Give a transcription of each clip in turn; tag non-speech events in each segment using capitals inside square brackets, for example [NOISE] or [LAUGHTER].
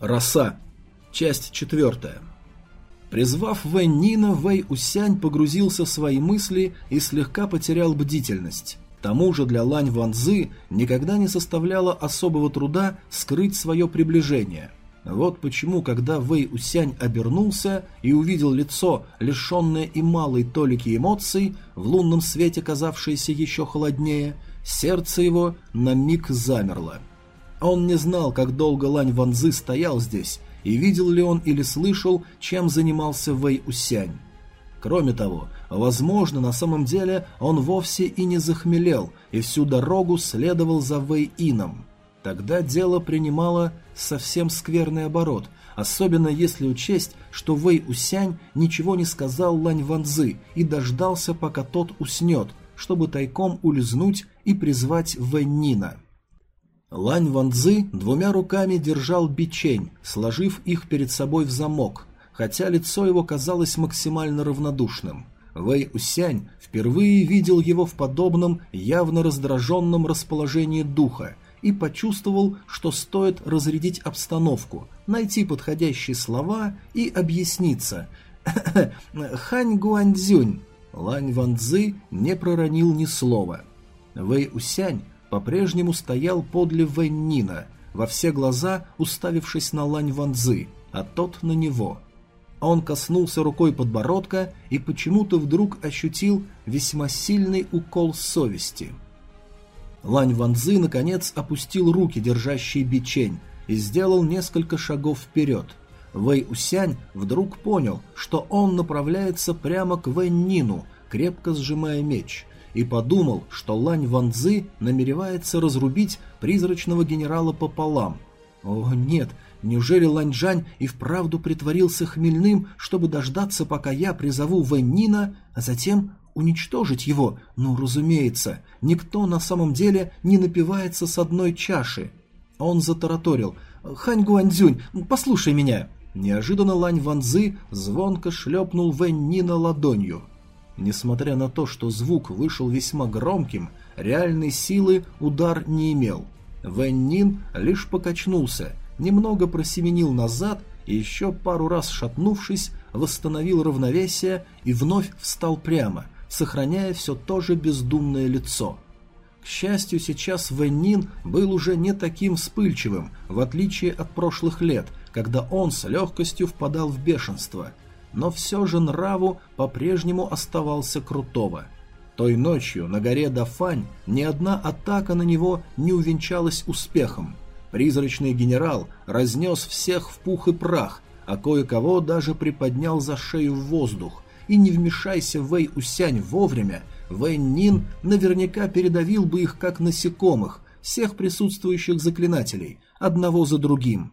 Роса. Часть четвертая. Призвав Вэнь Нина, Вэй Усянь погрузился в свои мысли и слегка потерял бдительность. Тому же для Лань Ванзы никогда не составляло особого труда скрыть свое приближение. Вот почему, когда Вэй Усянь обернулся и увидел лицо, лишенное и малой толики эмоций, в лунном свете казавшееся еще холоднее, сердце его на миг замерло. Он не знал, как долго Лань Ванзы стоял здесь, и видел ли он или слышал, чем занимался Вэй Усянь. Кроме того, возможно, на самом деле он вовсе и не захмелел, и всю дорогу следовал за Вэй Ином. Тогда дело принимало совсем скверный оборот, особенно если учесть, что Вэй Усянь ничего не сказал Лань Ванзы и дождался, пока тот уснет, чтобы тайком улизнуть и призвать Вэй Нина. Лань Ванзы двумя руками держал бичень, сложив их перед собой в замок, хотя лицо его казалось максимально равнодушным. Вэй Усянь впервые видел его в подобном явно раздраженном расположении духа и почувствовал, что стоит разрядить обстановку, найти подходящие слова и объясниться. «Хань Гуанцзюнь!» Лань Ванзы не проронил ни слова. Вэй Усянь по-прежнему стоял подле Вэньнина, во все глаза уставившись на Лань Ванзы, а тот на него. Он коснулся рукой подбородка и почему-то вдруг ощутил весьма сильный укол совести. Лань Ванзы, наконец, опустил руки, держащие бичень, и сделал несколько шагов вперед. Вэй Усянь вдруг понял, что он направляется прямо к Вэнь крепко сжимая меч и подумал, что Лань Ванзы намеревается разрубить призрачного генерала пополам. О, нет, неужели Лань Жань и вправду притворился хмельным, чтобы дождаться, пока я призову Вэньнина, а затем уничтожить его? Ну, разумеется, никто на самом деле не напивается с одной чаши. Он затараторил. «Хань Гуанзюнь, послушай меня!» Неожиданно Лань Ванзы звонко шлепнул Вэньнина ладонью. Несмотря на то, что звук вышел весьма громким, реальной силы удар не имел. Вэнь Нин лишь покачнулся, немного просеменил назад и еще пару раз шатнувшись, восстановил равновесие и вновь встал прямо, сохраняя все то же бездумное лицо. К счастью, сейчас Вэнь Нин был уже не таким вспыльчивым, в отличие от прошлых лет, когда он с легкостью впадал в бешенство – но все же нраву по-прежнему оставался крутого. Той ночью на горе Дафань ни одна атака на него не увенчалась успехом. Призрачный генерал разнес всех в пух и прах, а кое-кого даже приподнял за шею в воздух. И не вмешайся Вэй Усянь вовремя, Вэй Нин наверняка передавил бы их как насекомых, всех присутствующих заклинателей, одного за другим.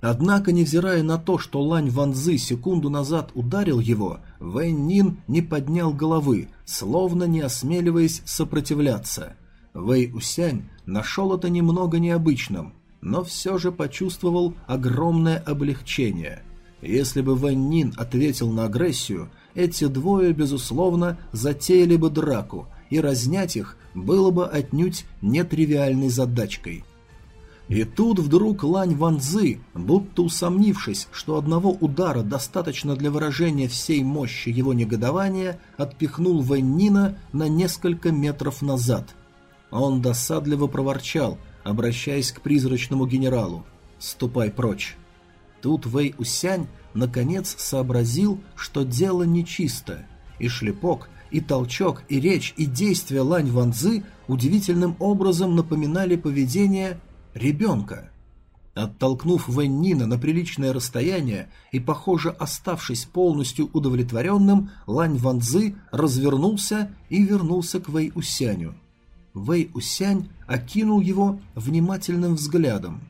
Однако, невзирая на то, что Лань Ванзы секунду назад ударил его, Вэнь Нин не поднял головы, словно не осмеливаясь сопротивляться. Вэй Усянь нашел это немного необычным, но все же почувствовал огромное облегчение. Если бы Вэнь Нин ответил на агрессию, эти двое, безусловно, затеяли бы драку, и разнять их было бы отнюдь нетривиальной задачкой – и тут вдруг Лань Ванзы, будто усомнившись, что одного удара достаточно для выражения всей мощи его негодования, отпихнул Вэньнина на несколько метров назад. Он досадливо проворчал, обращаясь к призрачному генералу. «Ступай прочь». Тут Вэй Усянь наконец сообразил, что дело нечисто, и шлепок, и толчок, и речь, и действия Лань Ванзы удивительным образом напоминали поведение ребенка. Оттолкнув Вэньнина на приличное расстояние и, похоже, оставшись полностью удовлетворенным, Лань Ванзы развернулся и вернулся к Вэй Усяню. Вэй Усянь окинул его внимательным взглядом.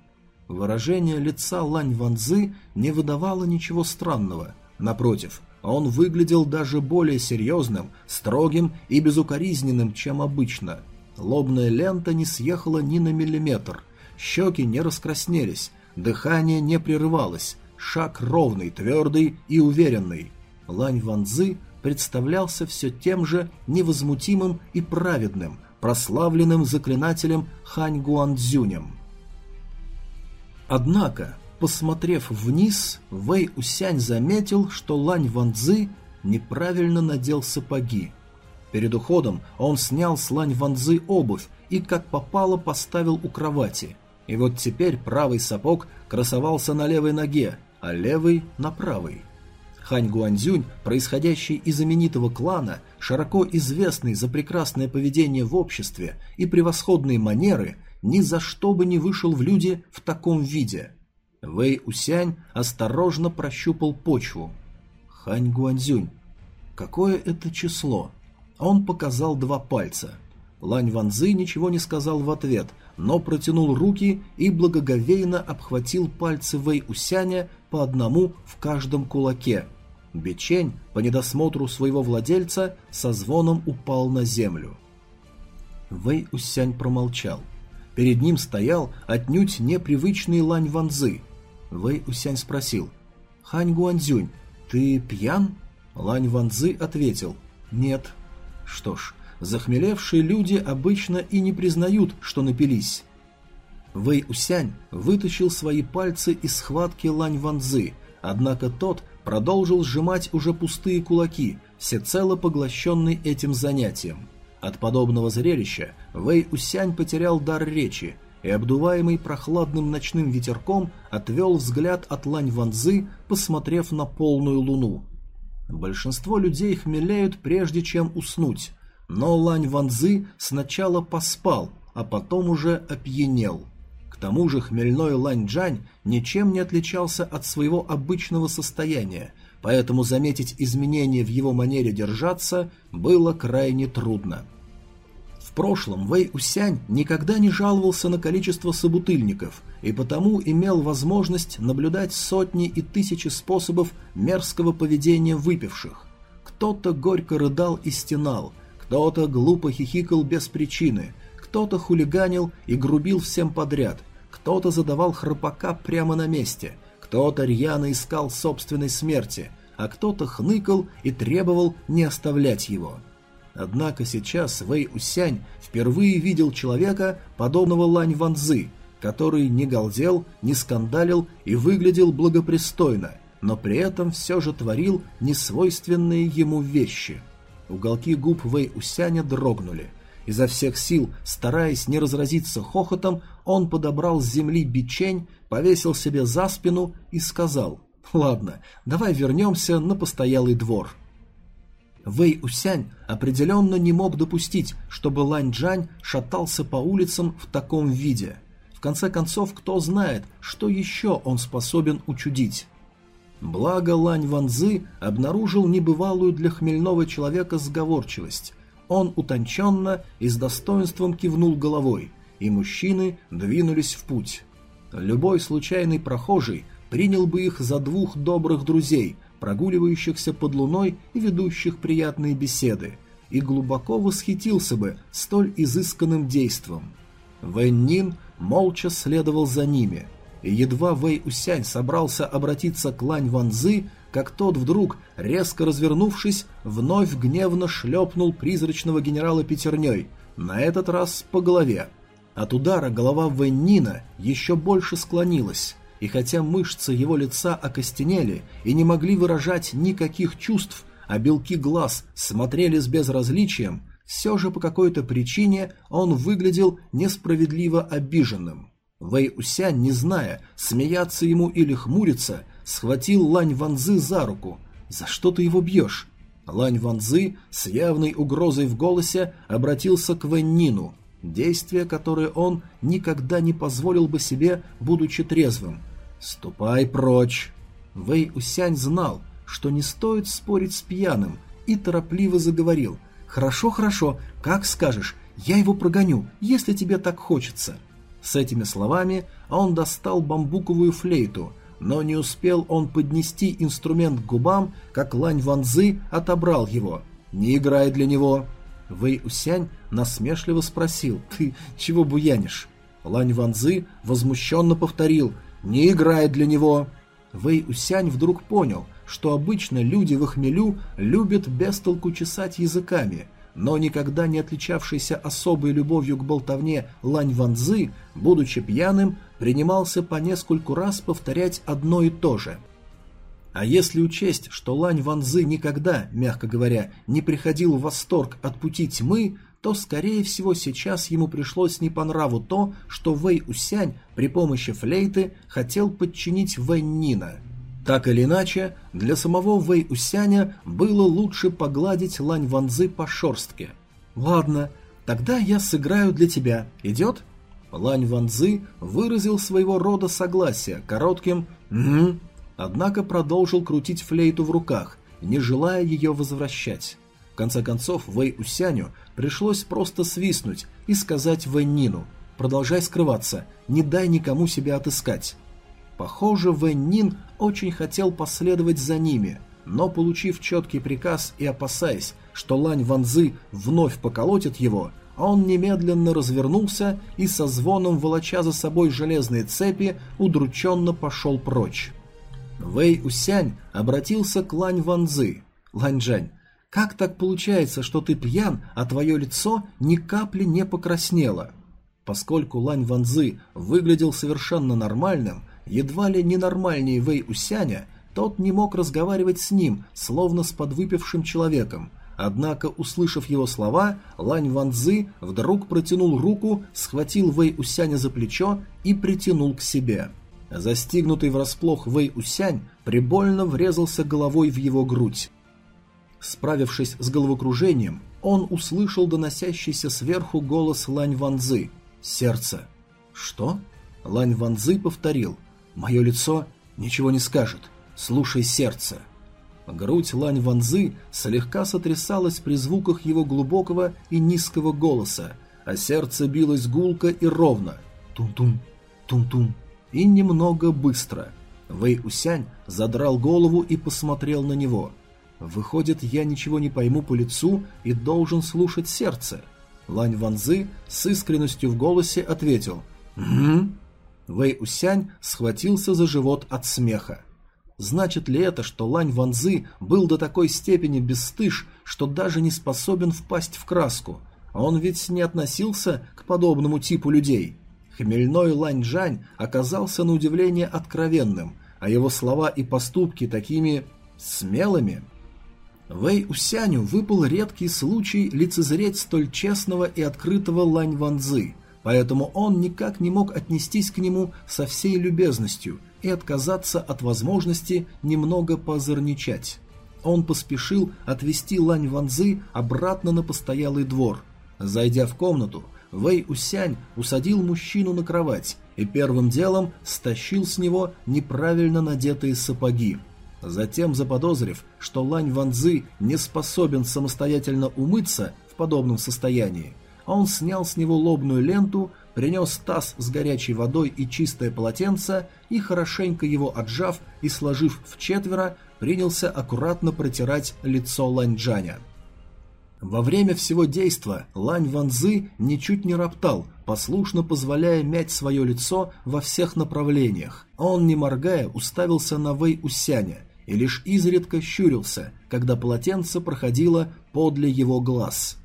Выражение лица Лань Ванзы не выдавало ничего странного. Напротив, он выглядел даже более серьезным, строгим и безукоризненным, чем обычно. Лобная лента не съехала ни на миллиметр – щеки не раскраснелись, дыхание не прерывалось, шаг ровный, твердый и уверенный. Лань Ванзы представлялся все тем же невозмутимым и праведным, прославленным заклинателем Хань Гуанцзюнем. Однако, Посмотрев вниз, Вэй Усянь заметил, что Лань Ванзы неправильно надел сапоги. Перед уходом он снял с Лань Ванзы обувь и как попало поставил у кровати. И вот теперь правый сапог красовался на левой ноге, а левый на правой. Хань Гуанзюнь, происходящий из знаменитого клана, широко известный за прекрасное поведение в обществе и превосходные манеры, ни за что бы не вышел в люди в таком виде. Вэй Усянь осторожно прощупал почву. Хань Гуанзюнь. Какое это число? Он показал два пальца. Лань Ванзы ничего не сказал в ответ, но протянул руки и благоговейно обхватил пальцы Вэй Усяня по одному в каждом кулаке. Бичень, по недосмотру своего владельца, со звоном упал на землю. Вэй Усянь промолчал. Перед ним стоял отнюдь непривычный Лань Ванзы. Вэй Усянь спросил, «Хань Гуанзюнь, ты пьян?» Лань Ванзы ответил, «Нет». Что ж, захмелевшие люди обычно и не признают, что напились. Вэй Усянь вытащил свои пальцы из схватки Лань Ванзы, однако тот продолжил сжимать уже пустые кулаки, всецело поглощенный этим занятием. От подобного зрелища Вэй Усянь потерял дар речи и, обдуваемый прохладным ночным ветерком, отвел взгляд от Лань Ванзы, посмотрев на полную луну. Большинство людей хмелеют прежде чем уснуть, но Лань Ванзы сначала поспал, а потом уже опьянел. К тому же хмельной Лань Джань ничем не отличался от своего обычного состояния, поэтому заметить изменения в его манере держаться было крайне трудно. В прошлом Вэй Усянь никогда не жаловался на количество собутыльников и потому имел возможность наблюдать сотни и тысячи способов мерзкого поведения выпивших. Кто-то горько рыдал и стенал, кто-то глупо хихикал без причины, кто-то хулиганил и грубил всем подряд, кто-то задавал храпака прямо на месте, кто-то рьяно искал собственной смерти, а кто-то хныкал и требовал не оставлять его. Однако сейчас Вэй Усянь впервые видел человека, подобного Лань Ванзы, который не галдел, не скандалил и выглядел благопристойно, но при этом все же творил несвойственные ему вещи. Уголки губ Вэй Усяня дрогнули. Изо всех сил, стараясь не разразиться хохотом, он подобрал с земли бичень, повесил себе за спину и сказал «Ладно, давай вернемся на постоялый двор». Вэй Усянь определенно не мог допустить, чтобы Лань Джань шатался по улицам в таком виде. В конце концов, кто знает, что еще он способен учудить. Благо Лань Ванзы обнаружил небывалую для хмельного человека сговорчивость. Он утонченно и с достоинством кивнул головой, и мужчины двинулись в путь. Любой случайный прохожий принял бы их за двух добрых друзей, прогуливающихся под луной и ведущих приятные беседы, и глубоко восхитился бы столь изысканным действом. Вэнь Нин молча следовал за ними, едва Вэй Усянь собрался обратиться к Лань Ванзы, как тот вдруг, резко развернувшись, вновь гневно шлепнул призрачного генерала пятерней, на этот раз по голове. От удара голова Вэннина еще больше склонилась, и хотя мышцы его лица окостенели и не могли выражать никаких чувств, а белки глаз смотрели с безразличием, все же по какой-то причине он выглядел несправедливо обиженным. Вэй Усянь, не зная, смеяться ему или хмуриться, схватил Лань Ванзы за руку. «За что ты его бьешь?» Лань Ванзы с явной угрозой в голосе обратился к Вэннину, действие, которое он никогда не позволил бы себе, будучи трезвым. «Ступай прочь!» Вэй Усянь знал, что не стоит спорить с пьяным, и торопливо заговорил. «Хорошо, хорошо, как скажешь, я его прогоню, если тебе так хочется». С этими словами он достал бамбуковую флейту, но не успел он поднести инструмент к губам, как Лань Ванзы отобрал его. «Не играй для него!» Вэй Усянь насмешливо спросил, «Ты чего буянишь?» Лань Ванзы возмущенно повторил, «Не играй для него!» Вэй Усянь вдруг понял, что обычно люди в хмелю любят бестолку чесать языками, но никогда не отличавшийся особой любовью к болтовне Лань Ванзы, будучи пьяным, принимался по нескольку раз повторять одно и то же. А если учесть, что Лань Ванзы никогда, мягко говоря, не приходил в восторг от пути тьмы, то, скорее всего, сейчас ему пришлось не по нраву то, что Вэй Усянь при помощи флейты хотел подчинить Вэй Нина. Так или иначе, для самого Вэй Усяня было лучше погладить Лань Ванзы по шорстке. «Ладно, тогда я сыграю для тебя. Идет?» Лань Ванзы выразил своего рода согласие коротким «Угу», однако продолжил крутить флейту в руках, не желая ее возвращать. В конце концов, Вэй Усяню пришлось просто свистнуть и сказать Вэй Нину «Продолжай скрываться, не дай никому себя отыскать». Похоже, Вэнь Нин очень хотел последовать за ними, но, получив четкий приказ и опасаясь, что Лань Ванзы вновь поколотит его, он немедленно развернулся и со звоном волоча за собой железные цепи удрученно пошел прочь. Вэй Усянь обратился к Лань Ванзы. «Лань Джань, как так получается, что ты пьян, а твое лицо ни капли не покраснело?» Поскольку Лань Ванзы выглядел совершенно нормальным, едва ли ненормальнее Вэй Усяня, тот не мог разговаривать с ним, словно с подвыпившим человеком. Однако, услышав его слова, Лань Ванзы вдруг протянул руку, схватил Вэй Усяня за плечо и притянул к себе. Застигнутый врасплох Вэй Усянь прибольно врезался головой в его грудь. Справившись с головокружением, он услышал доносящийся сверху голос Лань Ванзы. «Сердце». «Что?» Лань Ванзы повторил. Мое лицо ничего не скажет. Слушай сердце. Грудь Лань Ванзы слегка сотрясалась при звуках его глубокого и низкого голоса, а сердце билось гулко и ровно. Тум-тум, тум-тум. И немного быстро. Вэй Усянь задрал голову и посмотрел на него. Выходит, я ничего не пойму по лицу и должен слушать сердце. Лань Ванзы с искренностью в голосе ответил «Угу». Вэй Усянь схватился за живот от смеха. Значит ли это, что Лань Ванзы был до такой степени бесстыж, что даже не способен впасть в краску? Он ведь не относился к подобному типу людей. Хмельной Лань Жань оказался на удивление откровенным, а его слова и поступки такими смелыми. Вэй Усяню выпал редкий случай лицезреть столь честного и открытого Лань Ванзы – поэтому он никак не мог отнестись к нему со всей любезностью и отказаться от возможности немного позорничать. Он поспешил отвести Лань Ванзы обратно на постоялый двор. Зайдя в комнату, Вэй Усянь усадил мужчину на кровать и первым делом стащил с него неправильно надетые сапоги. Затем, заподозрив, что Лань Ванзы не способен самостоятельно умыться в подобном состоянии, он снял с него лобную ленту, принес таз с горячей водой и чистое полотенце и, хорошенько его отжав и сложив в четверо, принялся аккуратно протирать лицо Ланьджаня. Во время всего действа Лань Ванзы ничуть не роптал, послушно позволяя мять свое лицо во всех направлениях. Он, не моргая, уставился на Вэй Усяня и лишь изредка щурился, когда полотенце проходило подле его глаз.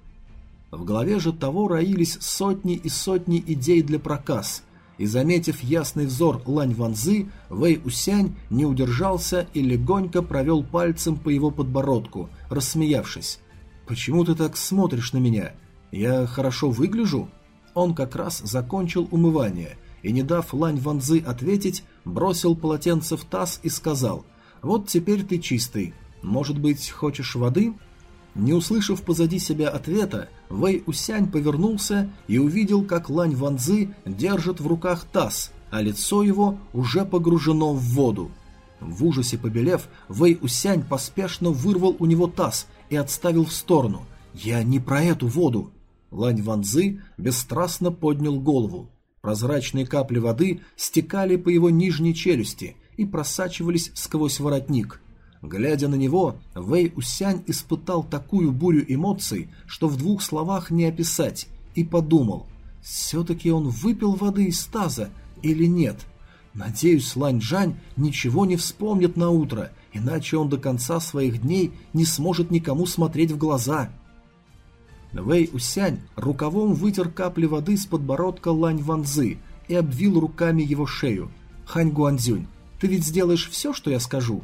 В голове же того роились сотни и сотни идей для проказ, и, заметив ясный взор Лань Ванзы, Вэй Усянь не удержался и легонько провел пальцем по его подбородку, рассмеявшись. «Почему ты так смотришь на меня? Я хорошо выгляжу?» Он как раз закончил умывание и, не дав Лань Ванзы ответить, бросил полотенце в таз и сказал «Вот теперь ты чистый. Может быть, хочешь воды?» Не услышав позади себя ответа, Вэй Усянь повернулся и увидел, как Лань Ванзы держит в руках таз, а лицо его уже погружено в воду. В ужасе побелев, Вэй Усянь поспешно вырвал у него таз и отставил в сторону. «Я не про эту воду!» Лань Ванзы бесстрастно поднял голову. Прозрачные капли воды стекали по его нижней челюсти и просачивались сквозь воротник. Глядя на него, Вэй Усянь испытал такую бурю эмоций, что в двух словах не описать, и подумал, все-таки он выпил воды из таза или нет. Надеюсь, Лань Джань ничего не вспомнит на утро, иначе он до конца своих дней не сможет никому смотреть в глаза. Вэй Усянь рукавом вытер капли воды с подбородка Лань Ванзы и обвил руками его шею. «Хань Гуанзюнь, ты ведь сделаешь все, что я скажу?»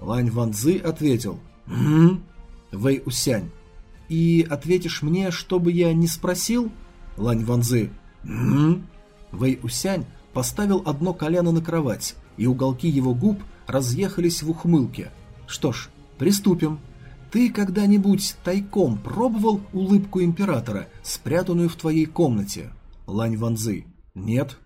Лань Ванзы ответил «Хм?» Вэй Усянь «И ответишь мне, чтобы я не спросил?» Лань Ванзы «Хм?» Вэй Усянь поставил одно колено на кровать, и уголки его губ разъехались в ухмылке. «Что ж, приступим. Ты когда-нибудь тайком пробовал улыбку императора, спрятанную в твоей комнате?» Лань Ванзы «Нет».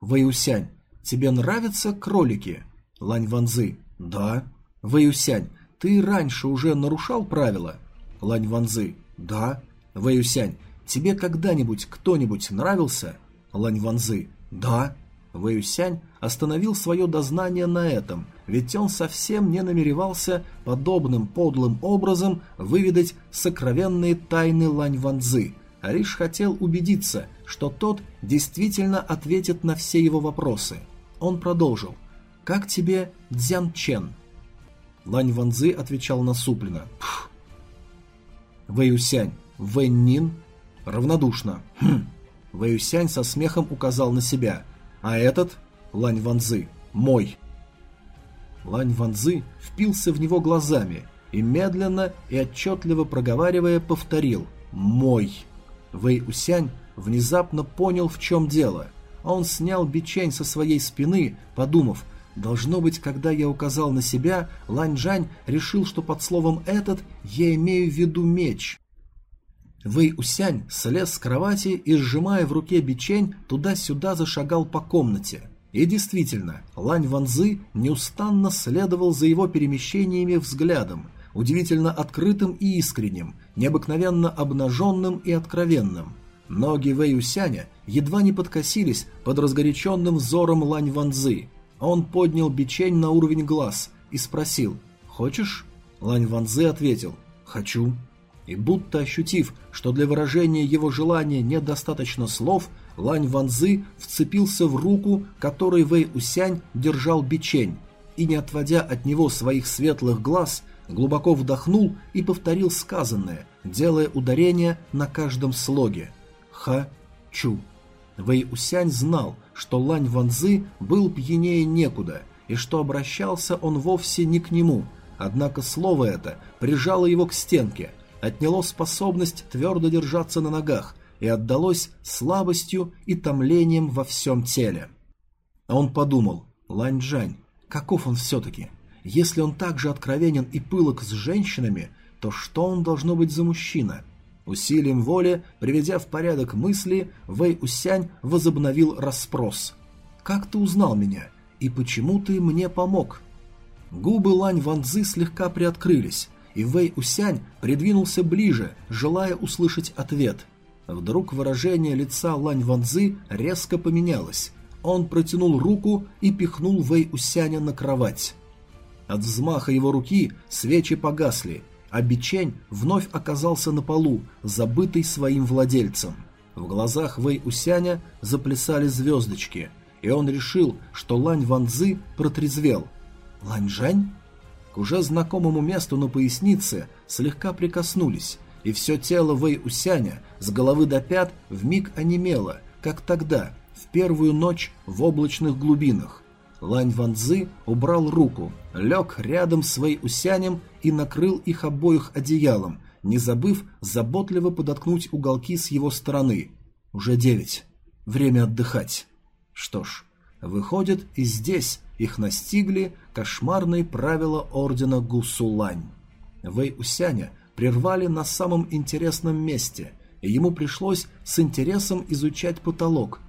Вэй Усянь «Тебе нравятся кролики?» Лань Ванзы «Да». Вэй Усянь «Ты раньше уже нарушал правила?» Лань Ванзы «Да». Вэй Усянь «Тебе когда-нибудь кто-нибудь нравился?» Лань Ванзы «Да». Вэюсянь остановил свое дознание на этом, ведь он совсем не намеревался подобным подлым образом выведать сокровенные тайны Лань Ванзы, а лишь хотел убедиться, что тот действительно ответит на все его вопросы. Он продолжил. «Как тебе Дзян Чен?» Лань Ванзы отвечал насупленно. «Пф». Вэюсянь. Вэнь Нин? Равнодушно. «Хм». Вэюсянь со смехом указал на себя. А этот, Лань Ванзы, мой. Лань Ванзы впился в него глазами и медленно и отчетливо проговаривая повторил «мой». Вэй внезапно понял, в чем дело. Он снял бичень со своей спины, подумав, должно быть, когда я указал на себя, Лань Жань решил, что под словом «этот» я имею в виду меч. Вэй Усянь слез с кровати и, сжимая в руке бичень, туда-сюда зашагал по комнате. И действительно, Лань Ванзы неустанно следовал за его перемещениями взглядом, удивительно открытым и искренним, необыкновенно обнаженным и откровенным. Ноги Вэй Усяня едва не подкосились под разгоряченным взором Лань Ванзы. Он поднял бичень на уровень глаз и спросил «Хочешь?». Лань Ванзы ответил «Хочу» и будто ощутив, что для выражения его желания недостаточно слов, Лань Ванзы вцепился в руку, которой Вэй Усянь держал бичень, и, не отводя от него своих светлых глаз, глубоко вдохнул и повторил сказанное, делая ударение на каждом слоге. Ха-чу. Вэй Усянь знал, что Лань Ванзы был пьянее некуда, и что обращался он вовсе не к нему, однако слово это прижало его к стенке – отняло способность твердо держаться на ногах и отдалось слабостью и томлением во всем теле. А он подумал, Лань-Джань, каков он все-таки? Если он так же откровенен и пылок с женщинами, то что он должно быть за мужчина? Усилием воли, приведя в порядок мысли, Вэй Усянь возобновил расспрос. «Как ты узнал меня? И почему ты мне помог?» Губы Лань Ванзы слегка приоткрылись, и Вэй Усянь придвинулся ближе, желая услышать ответ. Вдруг выражение лица Лань Ванзы резко поменялось. Он протянул руку и пихнул Вэй Усяня на кровать. От взмаха его руки свечи погасли, а бичень вновь оказался на полу, забытый своим владельцем. В глазах Вэй Усяня заплясали звездочки, и он решил, что Лань Ванзы протрезвел. «Лань Жань?» К уже знакомому месту на пояснице слегка прикоснулись, и все тело Вэй Усяня с головы до пят вмиг онемело, как тогда, в первую ночь в облачных глубинах. Лань Ванзы убрал руку, лег рядом с Вэй Усянем и накрыл их обоих одеялом, не забыв заботливо подоткнуть уголки с его стороны. Уже девять. Время отдыхать. Что ж, выходит и здесь их настигли кошмарные правила ордена Гусулань. Вэй Усяня прервали на самом интересном месте, и ему пришлось с интересом изучать потолок.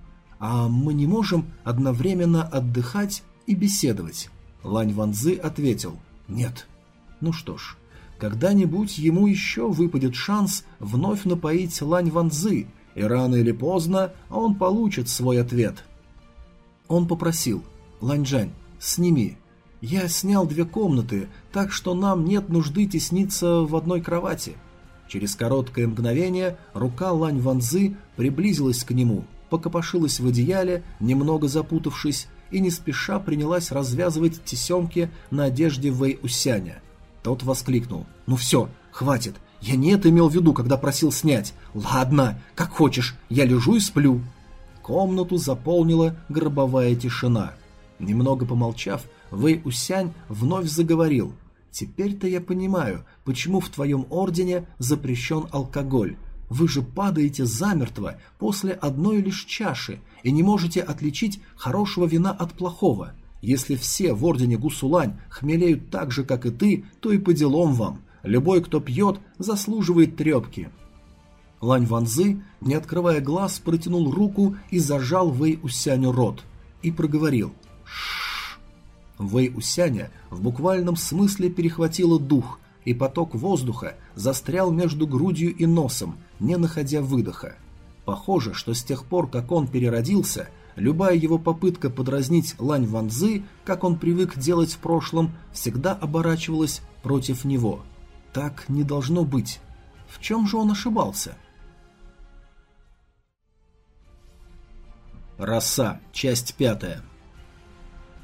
А мы не можем одновременно отдыхать и беседовать. Лань Ванзы ответил «Нет». Ну что ж, когда-нибудь ему еще выпадет шанс вновь напоить Лань Ванзы, и рано или поздно он получит свой ответ. Он попросил «Ланьжань, сними. Я снял две комнаты, так что нам нет нужды тесниться в одной кровати. Через короткое мгновение рука Лань Ванзы приблизилась к нему, покопошилась в одеяле, немного запутавшись, и не спеша принялась развязывать тесемки на одежде Вэй Усяня. Тот воскликнул. «Ну все, хватит, Я не это имел в виду, когда просил снять. Ладно, как хочешь, я лежу и сплю. Комнату заполнила гробовая тишина. Немного помолчав, Вэй Усянь вновь заговорил. «Теперь-то я понимаю, почему в твоем ордене запрещен алкоголь. Вы же падаете замертво после одной лишь чаши и не можете отличить хорошего вина от плохого. Если все в ордене Гусулань хмелеют так же, как и ты, то и по делам вам. Любой, кто пьет, заслуживает трепки. Лань Ванзы, не открывая глаз, протянул руку и зажал Вэй Усяню рот. И проговорил «Шшш». Вэй Усяня в буквальном смысле перехватило дух, и поток воздуха застрял между грудью и носом, не находя выдоха. Похоже, что с тех пор, как он переродился – Любая его попытка подразнить Лань Ванзы, как он привык делать в прошлом, всегда оборачивалась против него. Так не должно быть. В чем же он ошибался? Роса. Часть пятая.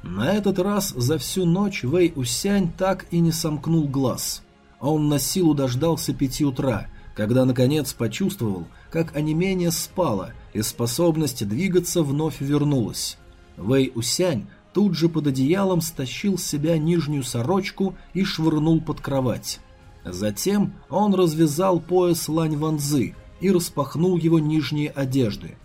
На этот раз за всю ночь Вэй Усянь так и не сомкнул глаз. Он на силу дождался пяти утра, когда наконец почувствовал, как онемение спало, и способность двигаться вновь вернулась. Вэй Усянь тут же под одеялом стащил с себя нижнюю сорочку и швырнул под кровать. Затем он развязал пояс Лань Ванзы и распахнул его нижние одежды.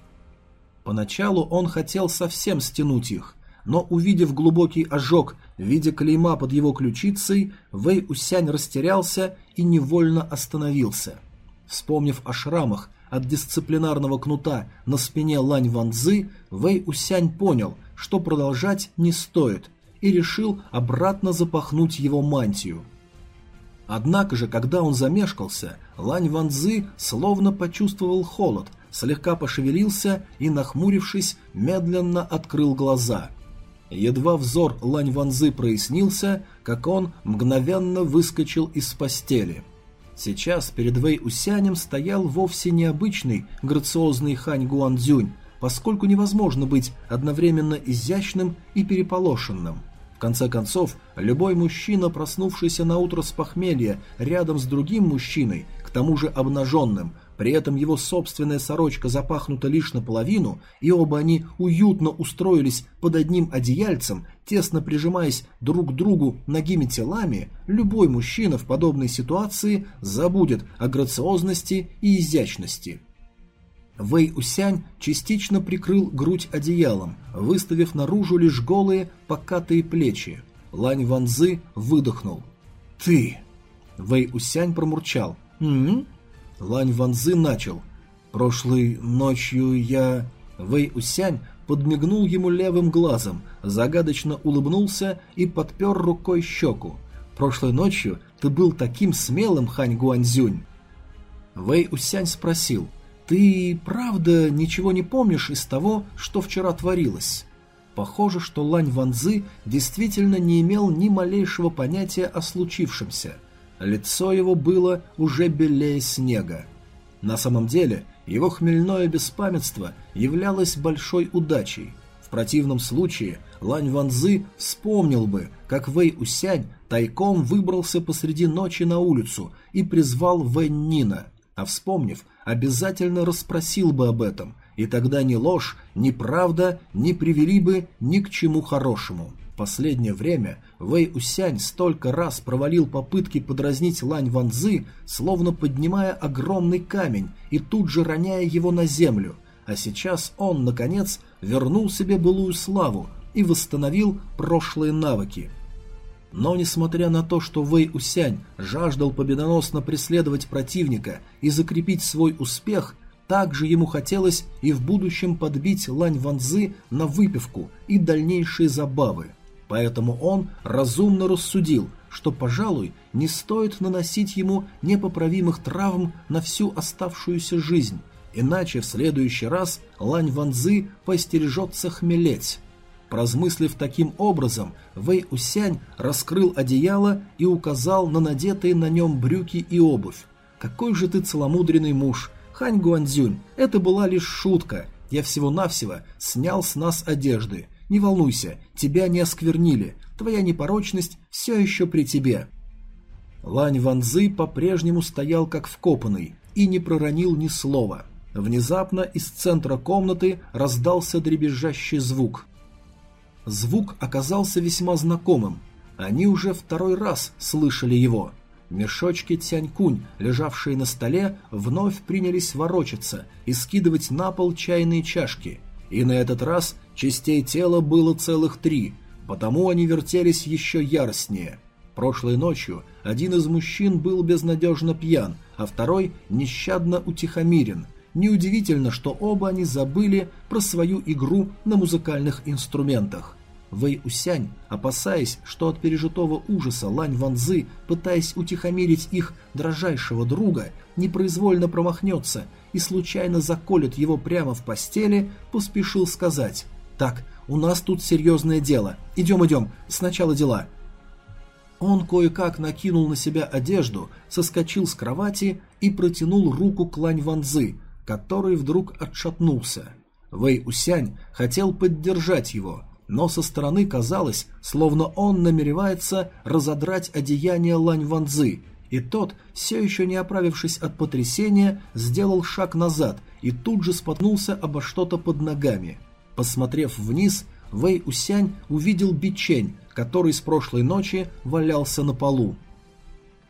Поначалу он хотел совсем стянуть их, но увидев глубокий ожог в виде клейма под его ключицей, Вэй Усянь растерялся и невольно остановился. Вспомнив о шрамах, от дисциплинарного кнута на спине Лань Ванзы, Вэй Усянь понял, что продолжать не стоит, и решил обратно запахнуть его мантию. Однако же, когда он замешкался, Лань Ванзы словно почувствовал холод, слегка пошевелился и, нахмурившись, медленно открыл глаза. Едва взор Лань Ванзы прояснился, как он мгновенно выскочил из постели – Сейчас перед Вэй Усянем стоял вовсе необычный грациозный Хань Гуандзюнь, поскольку невозможно быть одновременно изящным и переполошенным. В конце концов, любой мужчина, проснувшийся на утро с похмелья рядом с другим мужчиной, к тому же обнаженным, при этом его собственная сорочка запахнута лишь наполовину, и оба они уютно устроились под одним одеяльцем, тесно прижимаясь друг к другу ногими телами, любой мужчина в подобной ситуации забудет о грациозности и изящности. Вэй Усянь частично прикрыл грудь одеялом, выставив наружу лишь голые покатые плечи. Лань Ванзы выдохнул. «Ты!» Вэй Усянь промурчал. «М-м?» Лань Ванзы начал. «Прошлой ночью я...» Вэй Усянь подмигнул ему левым глазом, загадочно улыбнулся и подпер рукой щеку. «Прошлой ночью ты был таким смелым, Хань Гуанзюнь!» Вэй Усянь спросил. «Ты правда ничего не помнишь из того, что вчера творилось?» Похоже, что Лань Ванзы действительно не имел ни малейшего понятия о случившемся. Лицо его было уже белее снега. На самом деле, его хмельное беспамятство являлось большой удачей. В противном случае Лань Ванзы вспомнил бы, как Вэй Усянь тайком выбрался посреди ночи на улицу и призвал Вэнь Нина, а вспомнив, обязательно расспросил бы об этом, и тогда ни ложь, ни правда не привели бы ни к чему хорошему. Последнее время Вэй Усянь столько раз провалил попытки подразнить Лань Ванзы, словно поднимая огромный камень и тут же роняя его на землю, а сейчас он, наконец, вернул себе былую славу и восстановил прошлые навыки. Но несмотря на то, что Вэй Усянь жаждал победоносно преследовать противника и закрепить свой успех, также ему хотелось и в будущем подбить Лань Ванзы на выпивку и дальнейшие забавы. Поэтому он разумно рассудил, что, пожалуй, не стоит наносить ему непоправимых травм на всю оставшуюся жизнь, иначе в следующий раз Лань Ванзы постережется хмелеть. Поразмыслив таким образом, Вэй Усянь раскрыл одеяло и указал на надетые на нем брюки и обувь. «Какой же ты целомудренный муж! Хань Гуанзюнь, это была лишь шутка. Я всего-навсего снял с нас одежды. Не волнуйся, тебя не осквернили, твоя непорочность все еще при тебе». Лань Ванзы по-прежнему стоял как вкопанный и не проронил ни слова. Внезапно из центра комнаты раздался дребезжащий звук. Звук оказался весьма знакомым. Они уже второй раз слышали его. Мешочки Тянькунь, лежавшие на столе, вновь принялись ворочаться и скидывать на пол чайные чашки. И на этот раз частей тела было целых три, потому они вертелись еще яростнее. Прошлой ночью один из мужчин был безнадежно пьян, а второй нещадно утихомирен. Неудивительно, что оба они забыли про свою игру на музыкальных инструментах. Вэй Усянь, опасаясь, что от пережитого ужаса Лань Ванзы, пытаясь утихомирить их дрожайшего друга, непроизвольно промахнется и случайно заколет его прямо в постели, поспешил сказать «Так, у нас тут серьезное дело. Идем, идем, сначала дела». Он кое-как накинул на себя одежду, соскочил с кровати и протянул руку к Лань Ванзы, который вдруг отшатнулся. Вэй Усянь хотел поддержать его, но со стороны казалось, словно он намеревается разодрать одеяние Лань Ванзы, и тот, все еще не оправившись от потрясения, сделал шаг назад и тут же споткнулся обо что-то под ногами. Посмотрев вниз, Вэй Усянь увидел Бичень, который с прошлой ночи валялся на полу.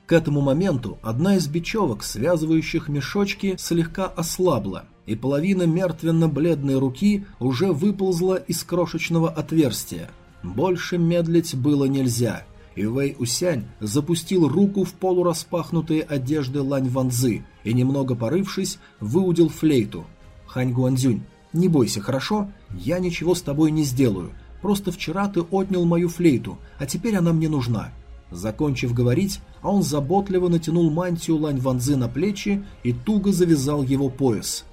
К этому моменту одна из бечевок, связывающих мешочки, слегка ослабла, и половина мертвенно-бледной руки уже выползла из крошечного отверстия. Больше медлить было нельзя, и Вэй Усянь запустил руку в полураспахнутые одежды Лань Ванзы и, немного порывшись, выудил флейту. «Хань Гуанзюнь, не бойся, хорошо? Я ничего с тобой не сделаю. Просто вчера ты отнял мою флейту, а теперь она мне нужна. Закончив говорить, он заботливо натянул мантию Лань Ванзы на плечи и туго завязал его пояс.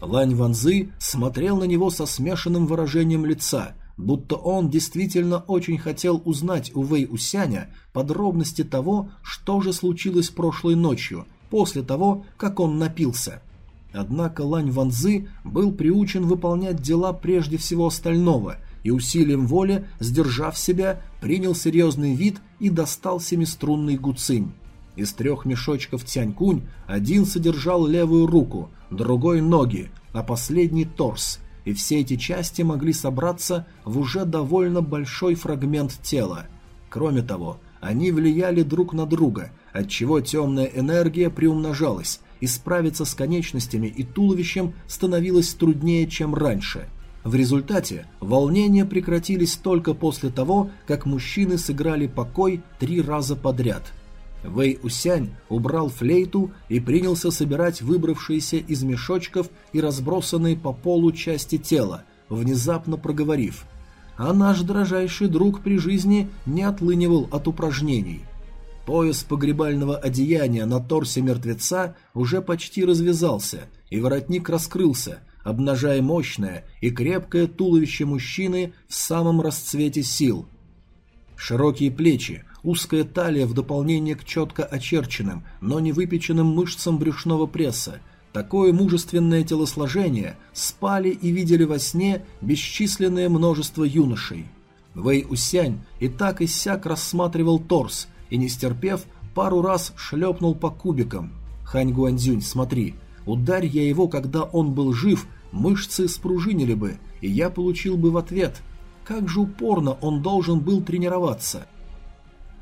Лань Ванзы смотрел на него со смешанным выражением лица, будто он действительно очень хотел узнать у Вэй Усяня подробности того, что же случилось прошлой ночью, после того, как он напился. Однако Лань Ванзы был приучен выполнять дела прежде всего остального и усилием воли, сдержав себя, принял серьезный вид и достал семиструнный гуцинь. Из трех мешочков Тянькунь один содержал левую руку, другой – ноги, а последний – торс, и все эти части могли собраться в уже довольно большой фрагмент тела. Кроме того, они влияли друг на друга, отчего темная энергия приумножалась, и справиться с конечностями и туловищем становилось труднее, чем раньше – в результате волнения прекратились только после того, как мужчины сыграли покой три раза подряд. Вэй Усянь убрал флейту и принялся собирать выбравшиеся из мешочков и разбросанные по полу части тела, внезапно проговорив «А наш дрожайший друг при жизни не отлынивал от упражнений». Пояс погребального одеяния на торсе мертвеца уже почти развязался, и воротник раскрылся, обнажая мощное и крепкое туловище мужчины в самом расцвете сил. Широкие плечи, узкая талия в дополнение к четко очерченным, но не выпеченным мышцам брюшного пресса, такое мужественное телосложение спали и видели во сне бесчисленное множество юношей. Вэй Усянь и так и сяк рассматривал торс и, не стерпев, пару раз шлепнул по кубикам. «Хань Гуанзюнь, смотри, ударь я его, когда он был жив, мышцы спружинили бы, и я получил бы в ответ. Как же упорно он должен был тренироваться.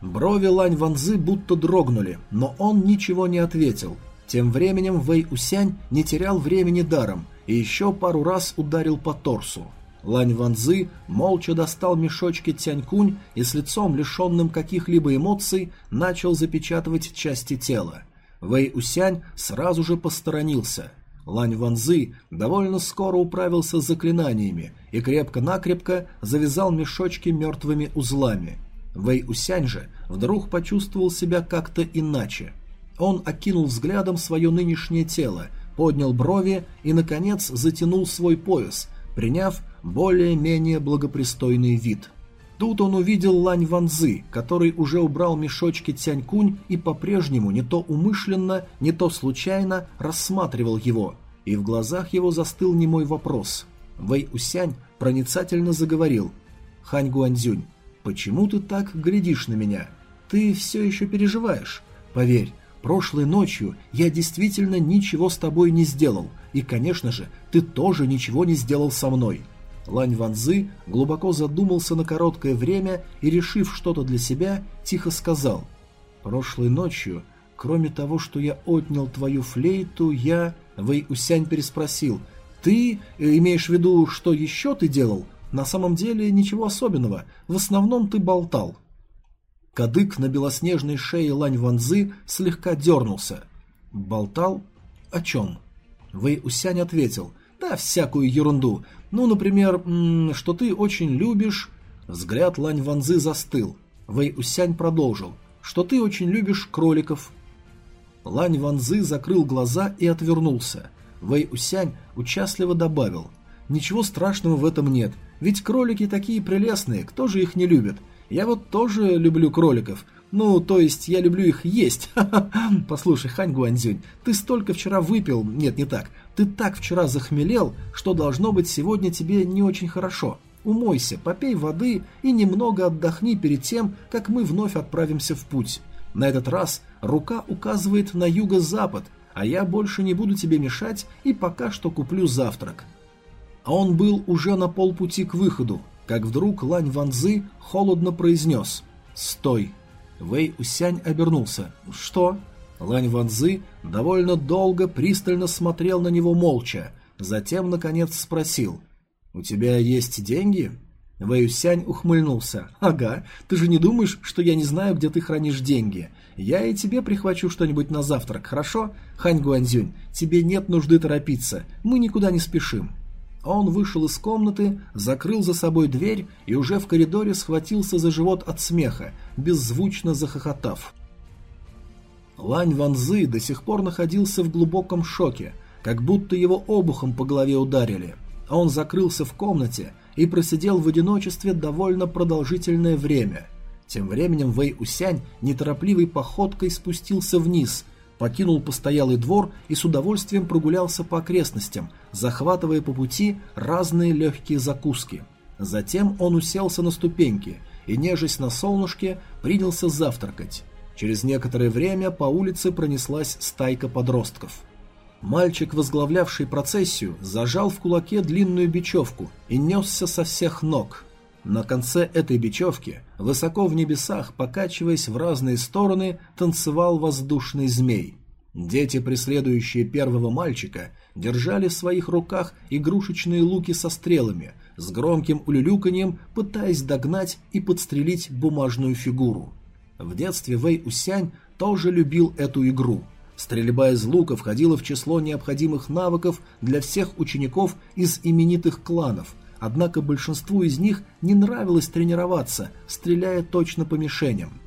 Брови Лань Ванзы будто дрогнули, но он ничего не ответил. Тем временем Вэй Усянь не терял времени даром и еще пару раз ударил по торсу. Лань Ванзы молча достал мешочки Тянькунь и с лицом, лишенным каких-либо эмоций, начал запечатывать части тела. Вэй Усянь сразу же посторонился – Лань Ванзы довольно скоро управился с заклинаниями и крепко-накрепко завязал мешочки мертвыми узлами. Вэй Усянь же вдруг почувствовал себя как-то иначе. Он окинул взглядом свое нынешнее тело, поднял брови и, наконец, затянул свой пояс, приняв более-менее благопристойный вид. Тут он увидел Лань Ванзы, который уже убрал мешочки Тянькунь и по-прежнему не то умышленно, не то случайно рассматривал его, и в глазах его застыл немой вопрос. Вэй Усянь проницательно заговорил. «Хань Гуанзюнь, почему ты так глядишь на меня? ты все еще переживаешь. Поверь, прошлой ночью я действительно ничего с тобой не сделал, и, конечно же, ты тоже ничего не сделал со мной». Лань Ванзы глубоко задумался на короткое время и, решив что-то для себя, тихо сказал «Прошлой ночью, кроме того, что я отнял твою флейту, я...» Вэй Усянь переспросил «Ты э, имеешь в виду, что еще ты делал?» На самом деле ничего особенного, в основном ты болтал. Кадык на белоснежной шее Лань Ванзы слегка дернулся. Болтал? О чем? Вэй Усянь ответил. Да, всякую ерунду. Ну, например, что ты очень любишь... Взгляд Лань Ванзы застыл. Вэй Усянь продолжил. Что ты очень любишь кроликов. Лань Ванзы закрыл глаза и отвернулся. Вэй Усянь участливо добавил. Ничего страшного в этом нет. Ведь кролики такие прелестные, кто же их не любит? Я вот тоже люблю кроликов. Ну, то есть я люблю их есть. [LAUGHS] Послушай, Хань Гуанзюнь, ты столько вчера выпил... Нет, не так. Ты так вчера захмелел, что должно быть сегодня тебе не очень хорошо. Умойся, попей воды и немного отдохни перед тем, как мы вновь отправимся в путь. На этот раз рука указывает на юго-запад, а я больше не буду тебе мешать и пока что куплю завтрак а он был уже на полпути к выходу, как вдруг Лань Ванзы холодно произнес «Стой!». Вэй Усянь обернулся. «Что?» Лань Ванзы довольно долго пристально смотрел на него молча, затем, наконец, спросил «У тебя есть деньги?» Вэй Усянь ухмыльнулся. «Ага, ты же не думаешь, что я не знаю, где ты хранишь деньги? Я и тебе прихвачу что-нибудь на завтрак, хорошо? Хань Гуанзюнь, тебе нет нужды торопиться, мы никуда не спешим». Он вышел из комнаты, закрыл за собой дверь и уже в коридоре схватился за живот от смеха, беззвучно захохотав. Лань Ванзы до сих пор находился в глубоком шоке, как будто его обухом по голове ударили. А он закрылся в комнате и просидел в одиночестве довольно продолжительное время. Тем временем Вэй Усянь неторопливой походкой спустился вниз, покинул постоялый двор и с удовольствием прогулялся по окрестностям, захватывая по пути разные легкие закуски. Затем он уселся на ступеньки и, нежесть на солнышке, принялся завтракать. Через некоторое время по улице пронеслась стайка подростков. Мальчик, возглавлявший процессию, зажал в кулаке длинную бечевку и несся со всех ног. На конце этой бечевки, высоко в небесах, покачиваясь в разные стороны, танцевал воздушный змей. Дети, преследующие первого мальчика, держали в своих руках игрушечные луки со стрелами, с громким улюлюканьем пытаясь догнать и подстрелить бумажную фигуру. В детстве Вэй Усянь тоже любил эту игру. Стрельба из лука входила в число необходимых навыков для всех учеников из именитых кланов, Однако большинству из них не нравилось тренироваться, стреляя точно по мишеням.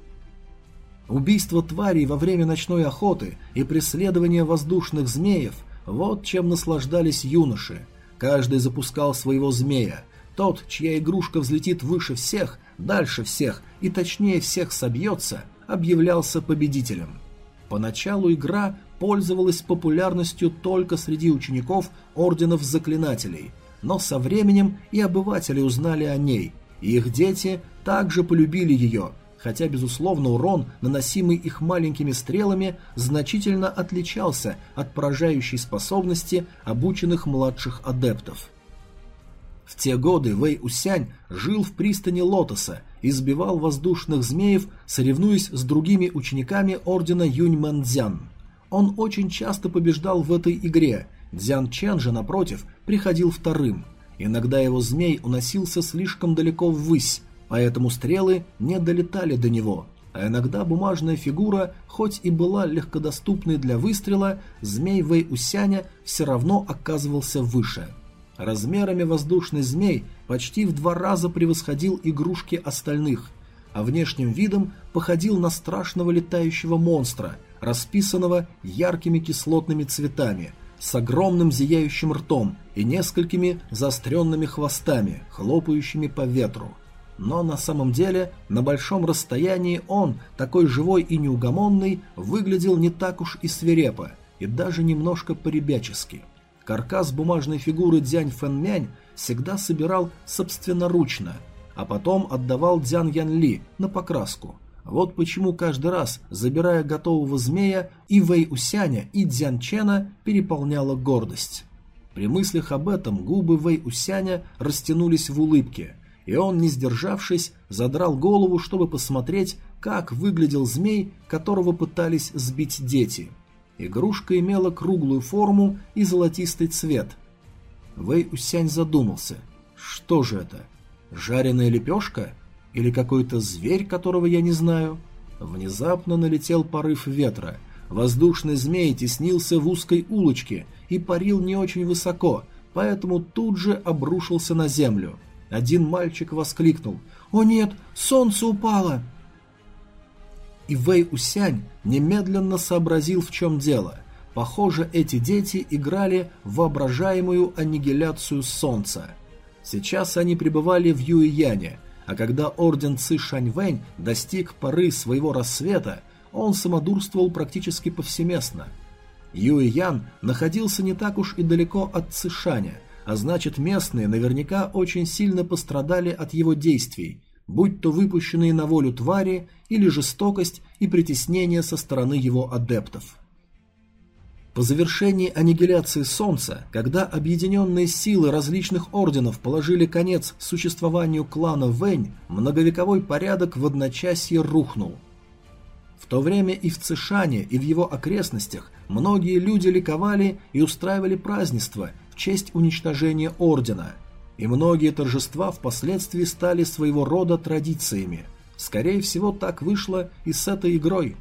Убийство тварей во время ночной охоты и преследование воздушных змеев – вот чем наслаждались юноши. Каждый запускал своего змея. Тот, чья игрушка взлетит выше всех, дальше всех и точнее всех собьется, объявлялся победителем. Поначалу игра пользовалась популярностью только среди учеников Орденов Заклинателей – но со временем и обыватели узнали о ней, и их дети также полюбили ее, хотя, безусловно, урон, наносимый их маленькими стрелами, значительно отличался от поражающей способности обученных младших адептов. В те годы Вэй Усянь жил в пристани Лотоса и сбивал воздушных змеев, соревнуясь с другими учениками ордена Юнь Мэнцзян. Он очень часто побеждал в этой игре, Дзян Чен же, напротив, приходил вторым. Иногда его змей уносился слишком далеко ввысь, поэтому стрелы не долетали до него. А иногда бумажная фигура, хоть и была легкодоступной для выстрела, змей Вэй Усяня все равно оказывался выше. Размерами воздушный змей почти в два раза превосходил игрушки остальных, а внешним видом походил на страшного летающего монстра, расписанного яркими кислотными цветами – с огромным зияющим ртом и несколькими заостренными хвостами, хлопающими по ветру. Но на самом деле, на большом расстоянии он, такой живой и неугомонный, выглядел не так уж и свирепо, и даже немножко поребячески. Каркас бумажной фигуры Дзянь Фэнмянь всегда собирал собственноручно, а потом отдавал Дзян Ян Ли на покраску. Вот почему каждый раз, забирая готового змея, и Вэй Усяня, и Дзян Чена переполняла гордость. При мыслях об этом губы Вэй Усяня растянулись в улыбке, и он, не сдержавшись, задрал голову, чтобы посмотреть, как выглядел змей, которого пытались сбить дети. Игрушка имела круглую форму и золотистый цвет. Вэй Усянь задумался. Что же это? Жареная лепешка? Или какой-то зверь, которого я не знаю? Внезапно налетел порыв ветра. Воздушный змей теснился в узкой улочке и парил не очень высоко, поэтому тут же обрушился на землю. Один мальчик воскликнул «О нет, солнце упало!» И Вэй Усянь немедленно сообразил, в чем дело. Похоже, эти дети играли в воображаемую аннигиляцию солнца. Сейчас они пребывали в Юэяне, а когда орден Ци Шаньвэнь достиг поры своего рассвета, он самодурствовал практически повсеместно. Юэян находился не так уж и далеко от Цишаня, а значит местные наверняка очень сильно пострадали от его действий, будь то выпущенные на волю твари или жестокость и притеснение со стороны его адептов. По завершении аннигиляции Солнца, когда объединенные силы различных орденов положили конец существованию клана Вэнь, многовековой порядок в одночасье рухнул. В то время и в Цишане, и в его окрестностях многие люди ликовали и устраивали празднества в честь уничтожения ордена – и многие торжества впоследствии стали своего рода традициями. Скорее всего, так вышло и с этой игрой.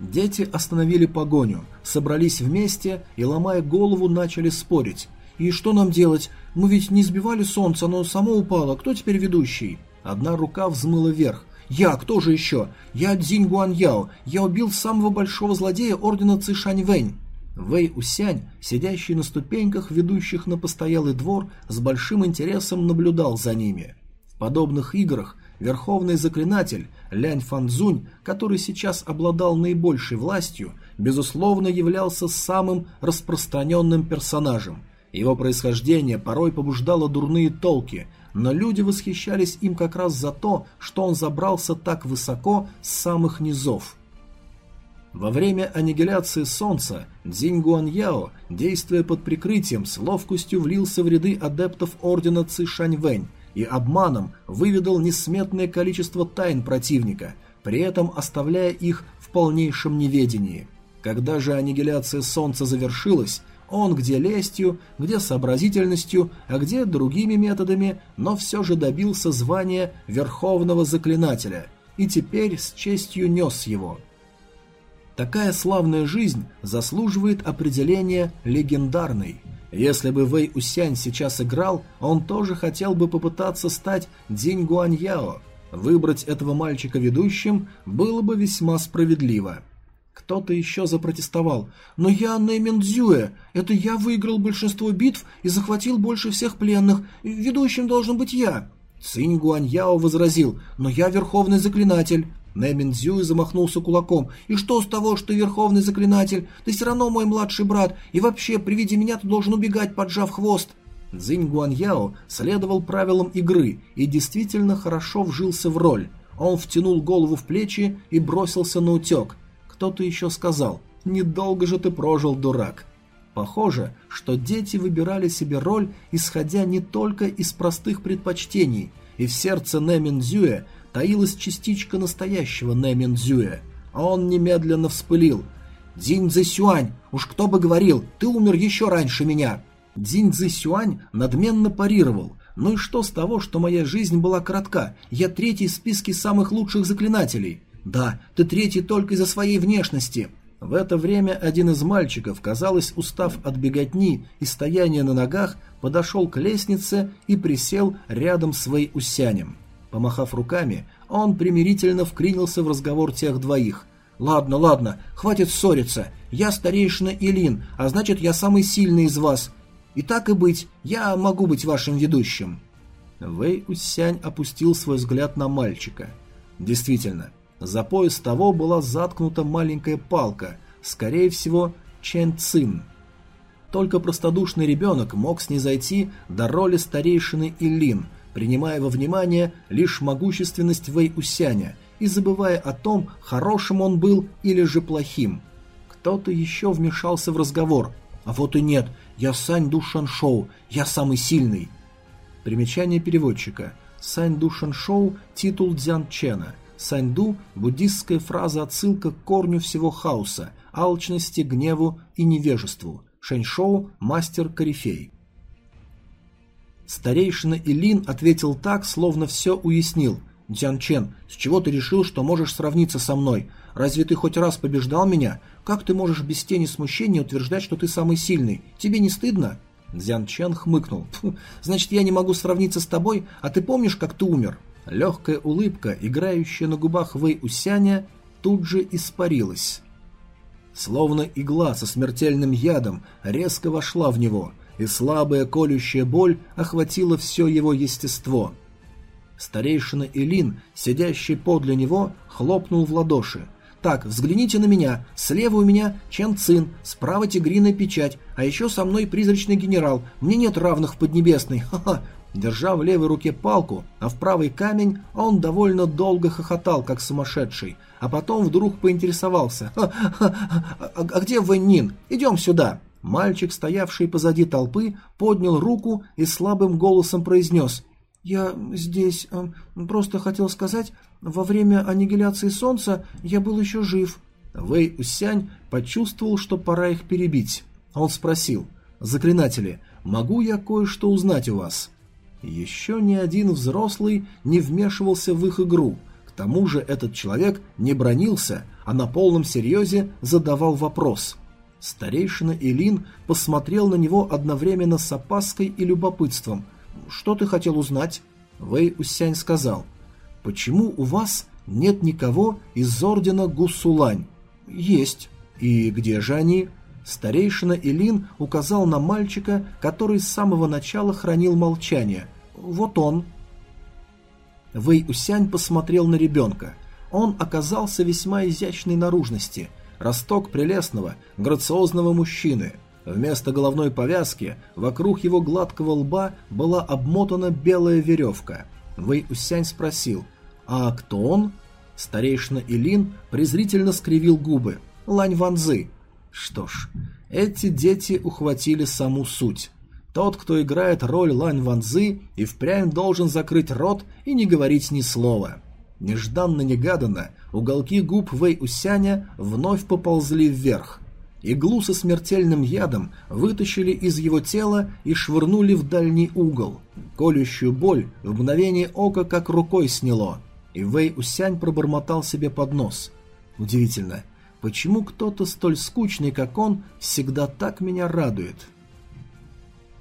Дети остановили погоню, собрались вместе и, ломая голову, начали спорить. «И что нам делать? Мы ведь не сбивали солнце, оно само упало. Кто теперь ведущий?» Одна рука взмыла вверх. «Я, кто же еще? Я Дзинь Гуаньяо. Я убил самого большого злодея ордена Цишаньвэнь». Вэй Усянь, сидящий на ступеньках, ведущих на постоялый двор, с большим интересом наблюдал за ними. В подобных играх верховный заклинатель Лянь Фанзунь, который сейчас обладал наибольшей властью, безусловно являлся самым распространенным персонажем. Его происхождение порой побуждало дурные толки, но люди восхищались им как раз за то, что он забрался так высоко с самых низов – во время аннигиляции Солнца Дзинь Гуаньяо, действуя под прикрытием, с ловкостью влился в ряды адептов Ордена Ци Шаньвэнь и обманом выведал несметное количество тайн противника, при этом оставляя их в полнейшем неведении. Когда же аннигиляция Солнца завершилась, он где лестью, где сообразительностью, а где другими методами, но все же добился звания Верховного Заклинателя и теперь с честью нес его – Такая славная жизнь заслуживает определения легендарной. Если бы Вэй Усянь сейчас играл, он тоже хотел бы попытаться стать Динь Гуаньяо. Выбрать этого мальчика ведущим было бы весьма справедливо. Кто-то еще запротестовал. «Но я Нэмин Дзюэ. Это я выиграл большинство битв и захватил больше всех пленных. Ведущим должен быть я». Цинь Гуаньяо возразил. «Но я верховный заклинатель. Нэмин Дзюй замахнулся кулаком. «И что с того, что ты верховный заклинатель? Ты все равно мой младший брат, и вообще, при виде меня ты должен убегать, поджав хвост!» Цзинь Гуаньяо следовал правилам игры и действительно хорошо вжился в роль. Он втянул голову в плечи и бросился на утек. Кто-то еще сказал «Недолго же ты прожил, дурак!» Похоже, что дети выбирали себе роль, исходя не только из простых предпочтений, и в сердце Нэмин Дзюэ таилась частичка настоящего Нэмин а он немедленно вспылил. «Динь Цзэсюань, уж кто бы говорил, ты умер еще раньше меня!» Динь Цзэсюань надменно парировал. «Ну и что с того, что моя жизнь была коротка? Я третий в списке самых лучших заклинателей!» «Да, ты третий только из-за своей внешности!» В это время один из мальчиков, казалось, устав от беготни и стояния на ногах, подошел к лестнице и присел рядом с Вэй Усянем. Помахав руками, он примирительно вклинился в разговор тех двоих. «Ладно, ладно, хватит ссориться. Я старейшина Илин, а значит, я самый сильный из вас. И так и быть, я могу быть вашим ведущим». Вэй Усянь опустил свой взгляд на мальчика. Действительно, за пояс того была заткнута маленькая палка, скорее всего, Чен Цин. Только простодушный ребенок мог снизойти до роли старейшины Илин, принимая во внимание лишь могущественность Вэй Усяня и забывая о том, хорошим он был или же плохим. Кто-то еще вмешался в разговор. «А вот и нет, я Сань Ду Шаншоу, я самый сильный». Примечание переводчика. Сань Ду Шаншоу – титул Дзян Чена. Сань Ду – буддистская фраза-отсылка к корню всего хаоса, алчности, гневу и невежеству. Шэньшоу – мастер-корифей. Старейшина Илин ответил так, словно все уяснил. «Дзян Чен, с чего ты решил, что можешь сравниться со мной? Разве ты хоть раз побеждал меня? Как ты можешь без тени смущения утверждать, что ты самый сильный? Тебе не стыдно?» Дзян Чен хмыкнул. «Значит, я не могу сравниться с тобой, а ты помнишь, как ты умер?» Легкая улыбка, играющая на губах Вэй Усяня, тут же испарилась. Словно игла со смертельным ядом резко вошла в него – и слабая колющая боль охватила все его естество. Старейшина Илин, сидящий подле него, хлопнул в ладоши. «Так, взгляните на меня. Слева у меня Чен Цин, справа тигриная печать, а еще со мной призрачный генерал. Мне нет равных в Поднебесной. [LAUGHS] Ха-ха!» Держа в левой руке палку, а в правый камень, он довольно долго хохотал, как сумасшедший, а потом вдруг поинтересовался. «А, а, а, а где Вэнь Идем сюда!» Мальчик, стоявший позади толпы, поднял руку и слабым голосом произнес «Я здесь э, просто хотел сказать, во время аннигиляции солнца я был еще жив». Вэй Усянь почувствовал, что пора их перебить. Он спросил «Заклинатели, могу я кое-что узнать у вас?» Еще ни один взрослый не вмешивался в их игру. К тому же этот человек не бронился, а на полном серьезе задавал вопрос – Старейшина Илин посмотрел на него одновременно с опаской и любопытством. «Что ты хотел узнать?» Вэй Усянь сказал. «Почему у вас нет никого из ордена Гусулань?» «Есть. И где же они?» Старейшина Илин указал на мальчика, который с самого начала хранил молчание. «Вот он». Вэй Усянь посмотрел на ребенка. Он оказался весьма изящной наружности – росток прелестного, грациозного мужчины. Вместо головной повязки вокруг его гладкого лба была обмотана белая веревка. Вэй Усянь спросил, «А кто он?» Старейшина Илин презрительно скривил губы. «Лань Ванзы». Что ж, эти дети ухватили саму суть. Тот, кто играет роль Лань Ванзы, и впрямь должен закрыть рот и не говорить ни слова. Нежданно-негаданно уголки губ Вэй Усяня вновь поползли вверх. Иглу со смертельным ядом вытащили из его тела и швырнули в дальний угол. Колющую боль в мгновение ока как рукой сняло, и Вэй Усянь пробормотал себе под нос. Удивительно, почему кто-то столь скучный, как он, всегда так меня радует?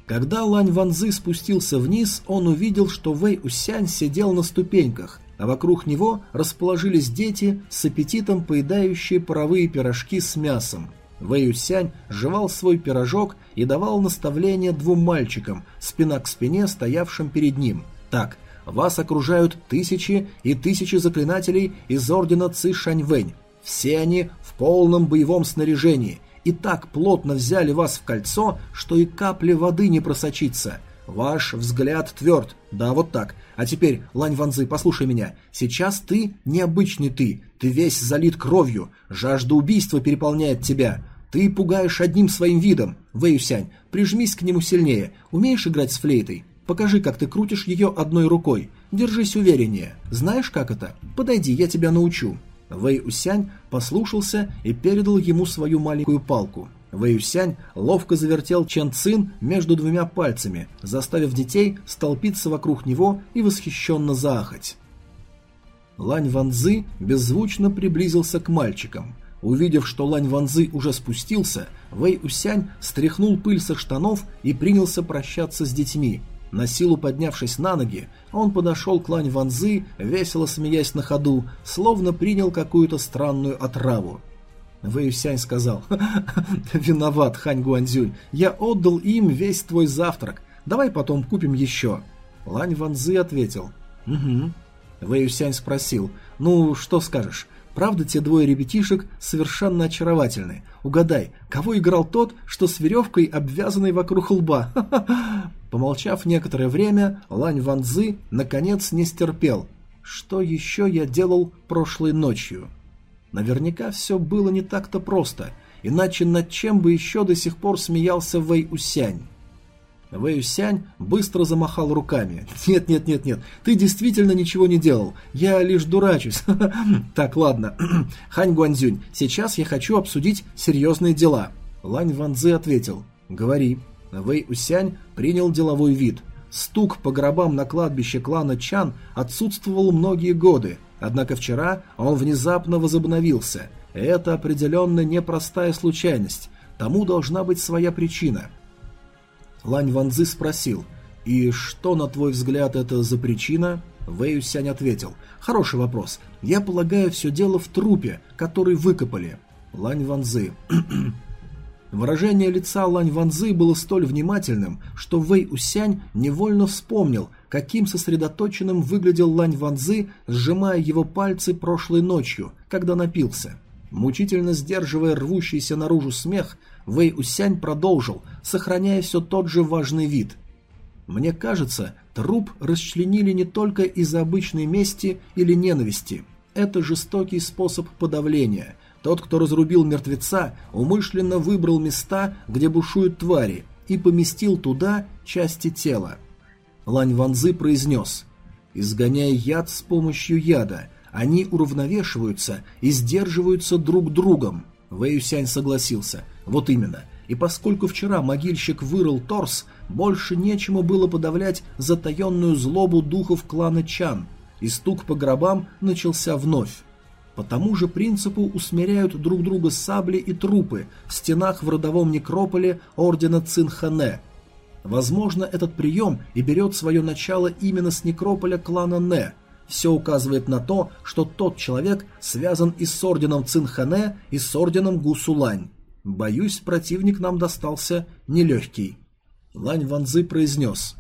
Когда Лань Ванзы спустился вниз, он увидел, что Вэй Усянь сидел на ступеньках а вокруг него расположились дети с аппетитом поедающие паровые пирожки с мясом. Вэйюсянь жевал свой пирожок и давал наставления двум мальчикам, спина к спине, стоявшим перед ним. «Так, вас окружают тысячи и тысячи заклинателей из ордена Ци Шаньвэнь. Все они в полном боевом снаряжении и так плотно взяли вас в кольцо, что и капли воды не просочится. Ваш взгляд тверд. Да, вот так. А теперь, Лань Ванзы, послушай меня. Сейчас ты необычный ты. Ты весь залит кровью. Жажда убийства переполняет тебя. Ты пугаешь одним своим видом. Вэйюсянь, прижмись к нему сильнее. Умеешь играть с флейтой? Покажи, как ты крутишь ее одной рукой. Держись увереннее. Знаешь, как это? Подойди, я тебя научу. Вэй Усянь послушался и передал ему свою маленькую палку. Вэйюсянь ловко завертел Чен Цин между двумя пальцами, заставив детей столпиться вокруг него и восхищенно заахать. Лань Ванзы беззвучно приблизился к мальчикам. Увидев, что Лань Ванзы уже спустился, Вэй Усянь стряхнул пыль со штанов и принялся прощаться с детьми. На силу поднявшись на ноги, он подошел к Лань Ванзы, весело смеясь на ходу, словно принял какую-то странную отраву. Вэйюсянь сказал, «Виноват, Хань Гуанзюнь, я отдал им весь твой завтрак, давай потом купим еще». Лань Ванзы ответил, «Угу». Вэйюсянь спросил, «Ну, что скажешь, правда те двое ребятишек совершенно очаровательны? Угадай, кого играл тот, что с веревкой, обвязанной вокруг лба?» Помолчав некоторое время, Лань Ванзы наконец не стерпел. Что еще я делал прошлой ночью? Наверняка все было не так-то просто, иначе над чем бы еще до сих пор смеялся Вэй Усянь? Вэй Усянь быстро замахал руками. «Нет, нет, нет, нет, ты действительно ничего не делал. Я лишь дурачусь. [LAUGHS] Так, ладно. [CLEARS THROAT] Хань Гуанзюнь, сейчас я хочу обсудить серьезные дела». Лань Ванзы ответил. «Говори». Вэй Усянь принял деловой вид. Стук по гробам на кладбище клана Чан отсутствовал многие годы, однако вчера он внезапно возобновился. Это определенно непростая случайность, тому должна быть своя причина. Лань Ванзы спросил, «И что, на твой взгляд, это за причина?» Вэй Усянь ответил, «Хороший вопрос. Я полагаю, все дело в трупе, который выкопали». Лань Ванзы, [CLEARS THROAT] Выражение лица Лань Ванзы было столь внимательным, что Вэй Усянь невольно вспомнил, каким сосредоточенным выглядел Лань Ванзы, сжимая его пальцы прошлой ночью, когда напился. Мучительно сдерживая рвущийся наружу смех, Вэй Усянь продолжил, сохраняя все тот же важный вид. «Мне кажется, труп расчленили не только из-за обычной мести или ненависти. Это жестокий способ подавления, тот, кто разрубил мертвеца, умышленно выбрал места, где бушуют твари, и поместил туда части тела. Лань Ванзы произнес «Изгоняя яд с помощью яда, они уравновешиваются и сдерживаются друг другом». Вэйюсянь согласился. Вот именно. И поскольку вчера могильщик вырыл торс, больше нечему было подавлять затаенную злобу духов клана Чан, и стук по гробам начался вновь. По тому же принципу усмиряют друг друга сабли и трупы в стенах в родовом некрополе ордена Цинхане. Возможно, этот прием и берет свое начало именно с некрополя клана Не. Все указывает на то, что тот человек связан и с орденом Цинхане, и с орденом Гусулань. Боюсь, противник нам достался нелегкий. Лань Ванзы произнес.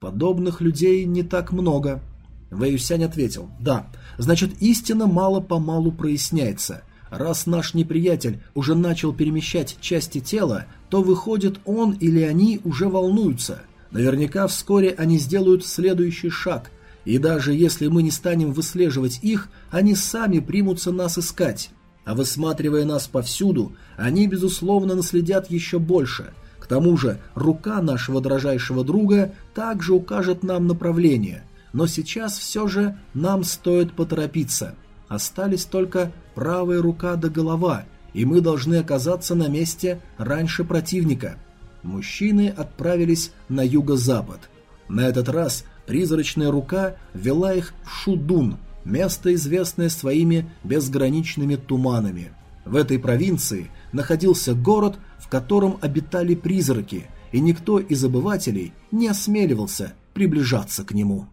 Подобных людей не так много. Вэйюсянь ответил. Да, Значит, истина мало-помалу проясняется. Раз наш неприятель уже начал перемещать части тела, то выходит он или они уже волнуются. Наверняка вскоре они сделают следующий шаг, и даже если мы не станем выслеживать их, они сами примутся нас искать. А высматривая нас повсюду, они, безусловно, наследят еще больше. К тому же, рука нашего дрожайшего друга также укажет нам направление но сейчас все же нам стоит поторопиться. Остались только правая рука да голова, и мы должны оказаться на месте раньше противника. Мужчины отправились на юго-запад. На этот раз призрачная рука вела их в Шудун, место, известное своими безграничными туманами. В этой провинции находился город, в котором обитали призраки, и никто из обывателей не осмеливался приближаться к нему.